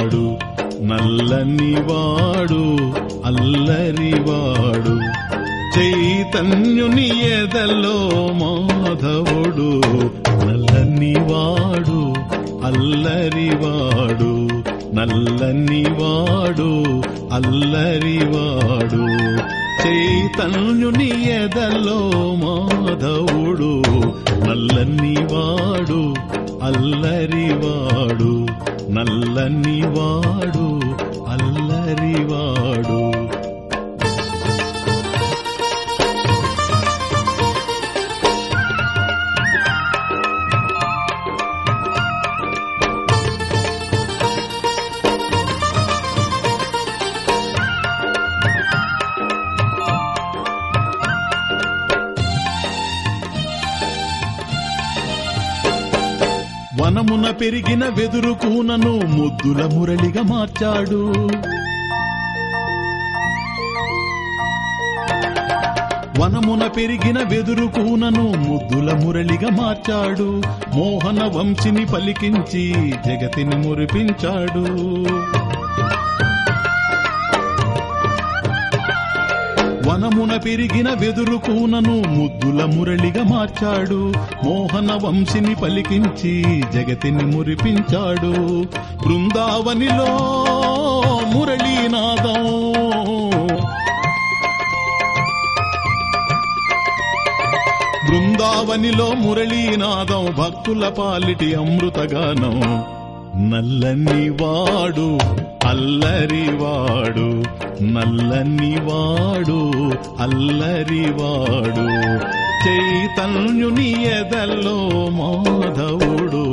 వాడు నల్లని వాడు అల్లరివాడు చైతన్యుని ఎదలో మాధవుడు నల్లని వాడు అల్లరివాడు నల్లని వాడు అల్లరివాడు చైతన్యుని ఎదలో మాధవుడు నల్లని వాడు అల్లరివాడు నల్లని వాడు అల్లరివాడు. వనమున పెరిగిన వెదురు కూనను ముద్దుల మురళిగా మార్చాడు. వనమున పెరిగిన వెదురు కూనను ముద్దుల మురళిగా మార్చాడు. మోహన వంశిని పలికించి జగతిని మురిపించాడు. వనమున పెరిగిన వెదురు కూనను ముద్దుల మురళిగా మార్చాడు. మోహన వంశిని పలికించి జగతిని మురిపించాడు. బృందావనిలో మురళీనాదం బృందావనిలో మురళీనాదం భక్తుల పాలిటి అమృతగానం. నల్లని వాడు అల్లరివాడు నల్లనివాడు అల్లరివాడు. చైతన్యుని ఎదల్లో మాధవుడు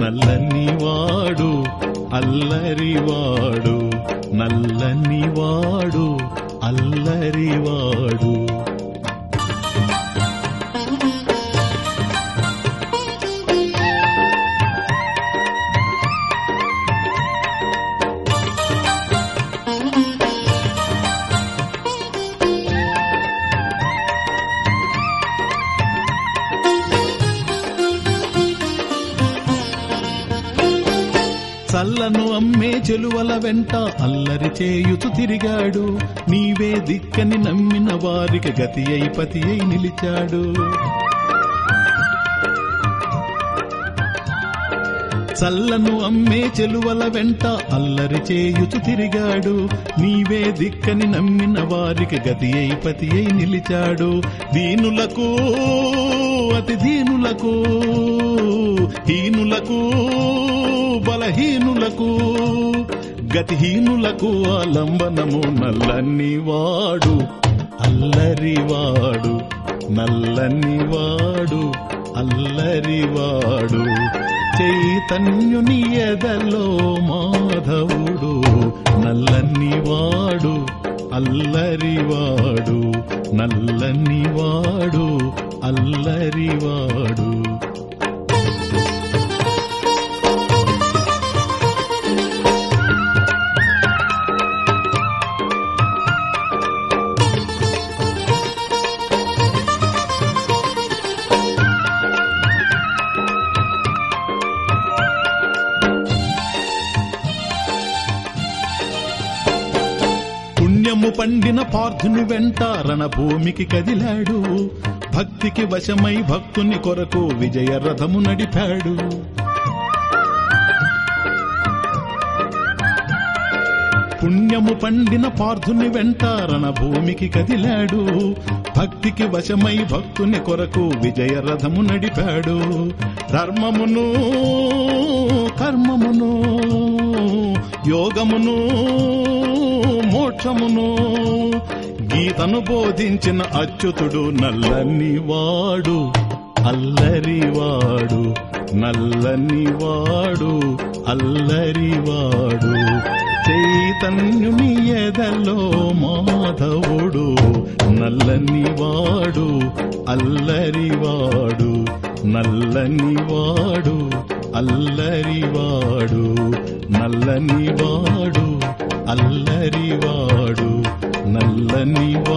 నల్లనివాడు అల్లరివాడు నల్లనివాడు అల్లరివాడు. అమ్మే చెలువల వెంట అల్లరి చేయుతు తిరిగాడు. నీవే దిక్కని నమ్మిన వారికి గతి అయి పతి అయి నిలిచాడు. చల్లను అమ్మే చెలువల వెంట అల్లరి చేయుచు తిరిగాడు. నీవే దిక్కని నమ్మిన వారికి గతి అయి పతి అయి నిలిచాడు. దీనులకు అతి దీనులకు హీనులకు బలహీనులకు గతిహీనులకు ఆలంబనము నల్లని వాడు అల్లరివాడు నల్లని వాడు అల్లరివాడు చైతన్యుని ఎదలో మాధవుడు నల్లని వాడు అల్లరివాడు నల్లని వాడు అల్లరివాడు పుణ్యము పండిన పార్థుని వెంట రణభూమికి కదిలాడు. భక్తికి వశమై భక్తుని కొరకు విజయ రథము నడిపాడు. పుణ్యము పండిన పార్థుని వెంట రణభూమికి కదిలాడు. భక్తికి వశమై భక్తుని కొరకు విజయ రథము నడిపాడు. ధర్మమును కర్మమును యోగమును మోక్షమును గీతను బోధించిన అచ్యుతుడు నల్లని వాడు అల్లరివాడు నల్లని వాడు అల్లరివాడు. చైతన్య చైతన్యుని ఎదలో మాధవుడు నల్లని వాడు అల్లరివాడు నల్లని వాడు అల్లరివాడు నల్లని వాడు అల్ల నల్లని వాడు